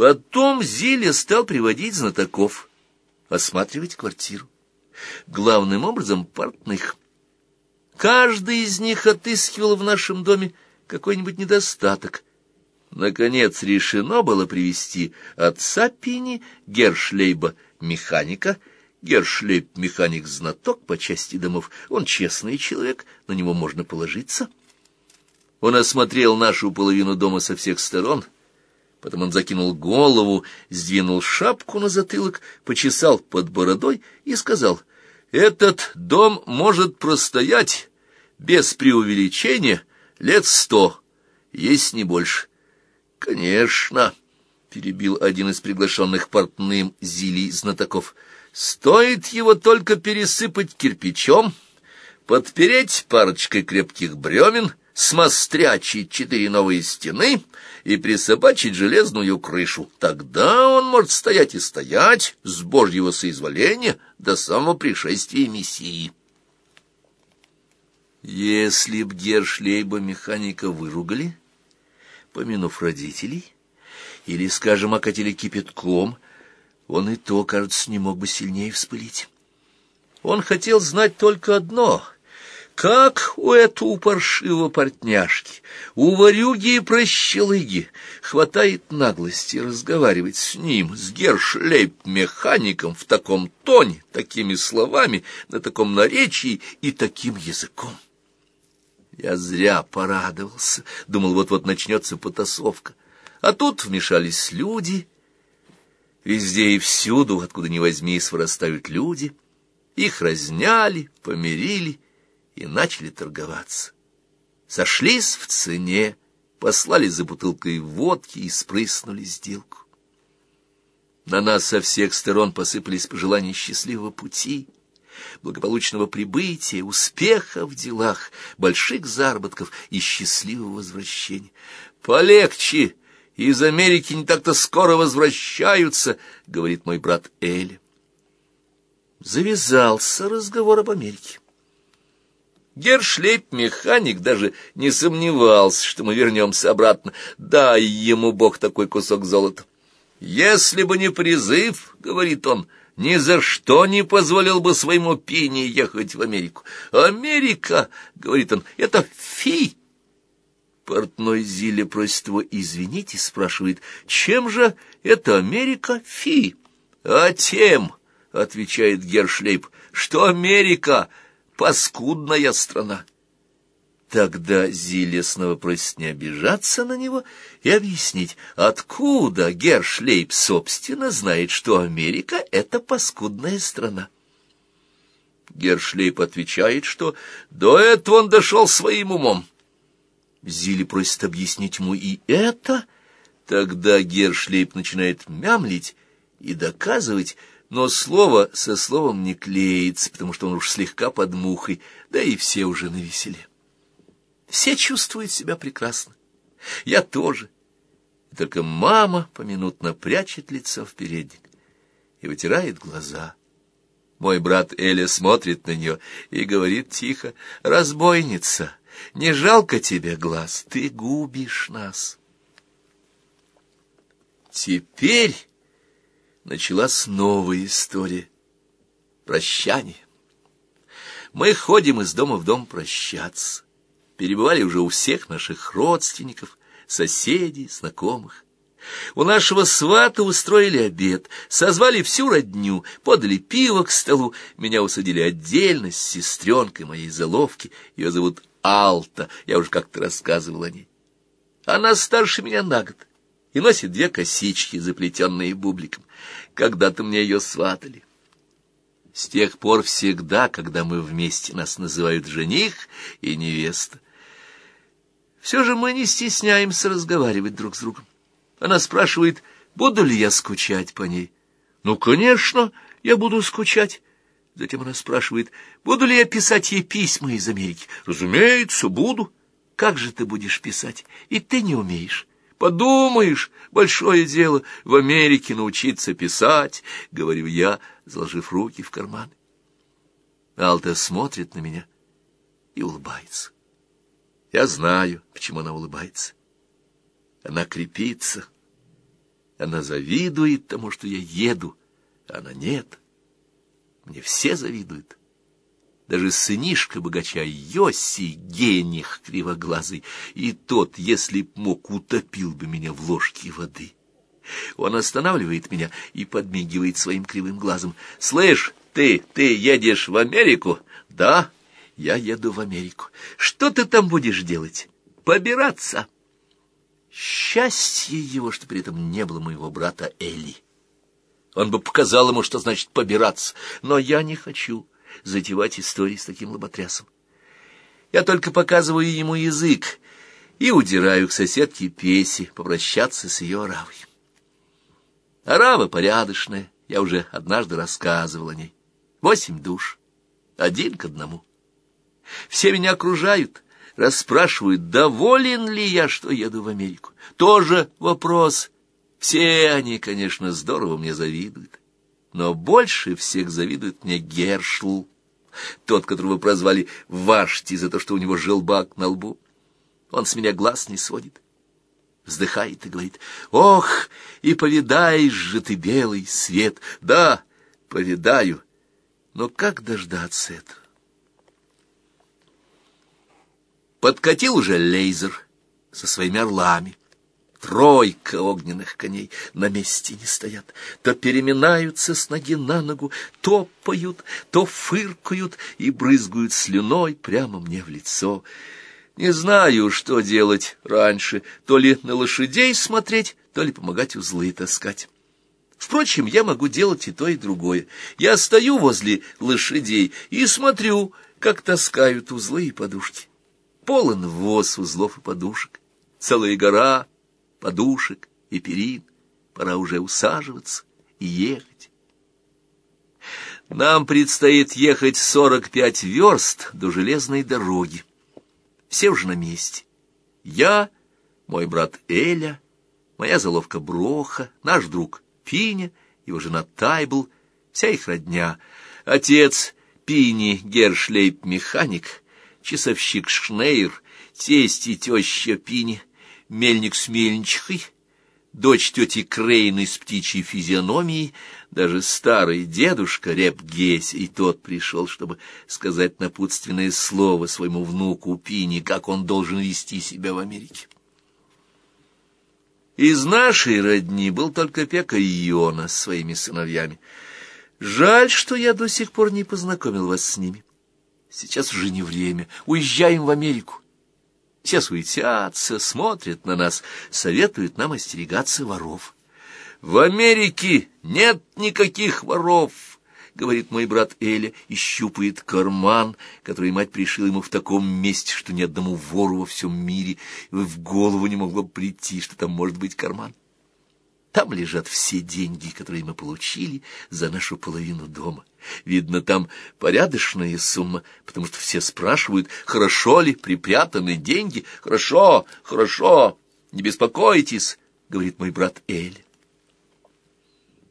Потом Зиля стал приводить знатоков, осматривать квартиру. Главным образом портных. Каждый из них отыскивал в нашем доме какой-нибудь недостаток. Наконец решено было привести отца Пини, Гершлейба, механика, Гершлейб — механик-знаток по части домов. Он честный человек, на него можно положиться. Он осмотрел нашу половину дома со всех сторон. Потом он закинул голову, сдвинул шапку на затылок, почесал под бородой и сказал, «Этот дом может простоять, без преувеличения, лет сто, есть не больше». «Конечно», — перебил один из приглашенных портным зилий знатоков, — Стоит его только пересыпать кирпичом, подпереть парочкой крепких бремен, смострячить четыре новые стены и присобачить железную крышу. Тогда он может стоять и стоять с божьего соизволения до самого пришествия Мессии. Если б Гершлейба механика выругали, помянув родителей, или, скажем, окатили кипятком — он и то, кажется, не мог бы сильнее вспылить. Он хотел знать только одно — как у этого паршивого портняшки, у варюги и прощелыги хватает наглости разговаривать с ним, с гершлейб-механиком в таком тоне, такими словами, на таком наречии и таким языком. Я зря порадовался, думал, вот-вот начнется потасовка. А тут вмешались люди — Везде и всюду, откуда ни возьмись, вырастают люди. Их разняли, помирили и начали торговаться. Сошлись в цене, послали за бутылкой водки и спрыснули сделку. На нас со всех сторон посыпались пожелания счастливого пути, благополучного прибытия, успеха в делах, больших заработков и счастливого возвращения. «Полегче!» из Америки не так-то скоро возвращаются, — говорит мой брат Эли. Завязался разговор об Америке. Гершлейп-механик даже не сомневался, что мы вернемся обратно. Дай ему Бог такой кусок золота. «Если бы не призыв, — говорит он, — ни за что не позволил бы своему Пине ехать в Америку. Америка, — говорит он, — это фи, Портной Зиле просит его извинить и спрашивает, чем же это Америка фи? А тем, — отвечает Гершлейб, — что Америка — паскудная страна. Тогда Зиле снова просит не обижаться на него и объяснить, откуда Гершлейб, собственно, знает, что Америка — это паскудная страна. Гершлейб отвечает, что до этого он дошел своим умом. Зили просит объяснить ему и это. Тогда Гершлейп начинает мямлить и доказывать, но слово со словом не клеится, потому что он уж слегка под мухой, да и все уже навеселе. Все чувствуют себя прекрасно. Я тоже. Только мама поминутно прячет лицо в передник и вытирает глаза. Мой брат Эля смотрит на нее и говорит тихо, «Разбойница!» Не жалко тебе глаз, ты губишь нас. Теперь началась новая история. Прощание. Мы ходим из дома в дом прощаться. Перебывали уже у всех наших родственников, соседей, знакомых. У нашего свата устроили обед, созвали всю родню, подали пиво к столу, меня усадили отдельно с сестренкой моей заловки, ее зовут Алта, я уже как-то рассказывал о ней. Она старше меня на год и носит две косички, заплетенные бубликом. Когда-то мне ее сватали. С тех пор всегда, когда мы вместе, нас называют жених и невеста. Все же мы не стесняемся разговаривать друг с другом. Она спрашивает, буду ли я скучать по ней. Ну, конечно, я буду скучать. Затем она спрашивает, буду ли я писать ей письма из Америки. Разумеется, буду. Как же ты будешь писать? И ты не умеешь. Подумаешь, большое дело в Америке научиться писать, говорю я, заложив руки в карманы. Алта смотрит на меня и улыбается. Я знаю, почему она улыбается. Она крепится. Она завидует тому, что я еду, а она нет. Мне все завидуют. Даже сынишка богача Йоси, гених кривоглазый, и тот, если б мог, утопил бы меня в ложке воды. Он останавливает меня и подмигивает своим кривым глазом. «Слышь, ты, ты едешь в Америку?» «Да, я еду в Америку. Что ты там будешь делать? Побираться?» Счастье его, что при этом не было моего брата Эли. Он бы показал ему, что значит побираться, но я не хочу затевать истории с таким лоботрясом. Я только показываю ему язык и удираю к соседке Песи попрощаться с ее оравой. Арава порядочная, я уже однажды рассказывал о ней. Восемь душ, один к одному. Все меня окружают, расспрашивают, доволен ли я, что еду в Америку. Тоже вопрос. Все они, конечно, здорово мне завидуют. Но больше всех завидует мне Гершл, тот, которого прозвали Вашти за то, что у него желбак на лбу. Он с меня глаз не сводит вздыхает и говорит, «Ох, и повидаешь же ты белый свет!» «Да, повидаю, но как дождаться этого?» Подкатил уже лейзер со своими орлами. Тройка огненных коней на месте не стоят, то переминаются с ноги на ногу, то поют, то фыркают и брызгают слюной прямо мне в лицо — не знаю, что делать раньше, то ли на лошадей смотреть, то ли помогать узлы таскать. Впрочем, я могу делать и то, и другое. Я стою возле лошадей и смотрю, как таскают узлы и подушки. Полон воз узлов и подушек, целая гора подушек и перин. Пора уже усаживаться и ехать. Нам предстоит ехать сорок пять верст до железной дороги все уже на месте. Я, мой брат Эля, моя заловка Броха, наш друг Пиня, его жена Тайбл, вся их родня, отец Пини Гершлейп-механик, часовщик Шнейр, тесть и теща Пини, мельник с мельничкой, дочь тети Крейны с птичьей физиономией, даже старый дедушка Реп Гесь, и тот пришел, чтобы сказать напутственное слово своему внуку Пини, как он должен вести себя в Америке. Из нашей родни был только Пека Йона с своими сыновьями. Жаль, что я до сих пор не познакомил вас с ними. Сейчас уже не время. Уезжаем в Америку. Все суетятся, смотрят на нас, советуют нам остерегаться воров. В Америке нет никаких воров, — говорит мой брат Эля и щупает карман, который мать пришила ему в таком месте, что ни одному вору во всем мире в голову не могло прийти, что там может быть карман. Там лежат все деньги, которые мы получили за нашу половину дома. Видно, там порядочная сумма, потому что все спрашивают, хорошо ли припрятаны деньги. Хорошо, хорошо, не беспокойтесь, — говорит мой брат Эль.